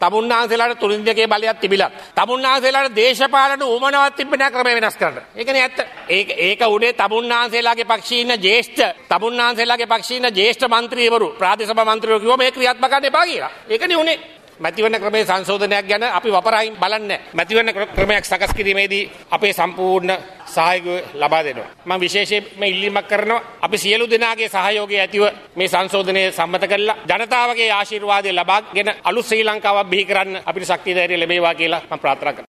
තමුන්නාන්සේලාට තුරින් දෙකේ බලයක් තිබිලත්. තමුන්නාන්සේලාට දේශපාලන උමනාවක් තිබෙන ක්‍රම වෙනස් කරන්න. ඒකනේ ඇත්ත. ඒක ඒක උනේ තමුන්නාන්සේලාගේ පක්ෂයේ ඉන්න ජ්‍යෙෂ්ඨ තමුන්නාන්සේලාගේ පක්ෂයේ ඉන්න ජ්‍යෙෂ්ඨ මන්ත්‍රීවරු ප්‍රාදේශ සභා මන්ත්‍රීවරු කිව්වා මේ ක්‍රියාත්මක කරන්න එපා කියලා. ඒකනේ උනේ. මැතිවරණ ක්‍රමයේ සංශෝධනයක් ගැන අපි වපරයින් බලන්නේ මැතිවරණ ක්‍රමයක් සකස් කිරීමේදී අපේ සම්පූර්ණ සහයෝගය ලබා දෙනවා. මම විශේෂයෙන්ම ඉල්ලීමක් කරනවා අපි සියලු දෙනාගේ සහයෝගය ඇතිව මේ සංශෝධනය සම්මත කරලා ජනතාවගේ ආශිර්වාදය ලබාගෙන අලුත් ශ්‍රී ලංකාවක් බිහි කරන්න අපිට ශක්තිය ධෛර්යය ලැබේවා කියලා මම ප්‍රාර්ථනා කරනවා.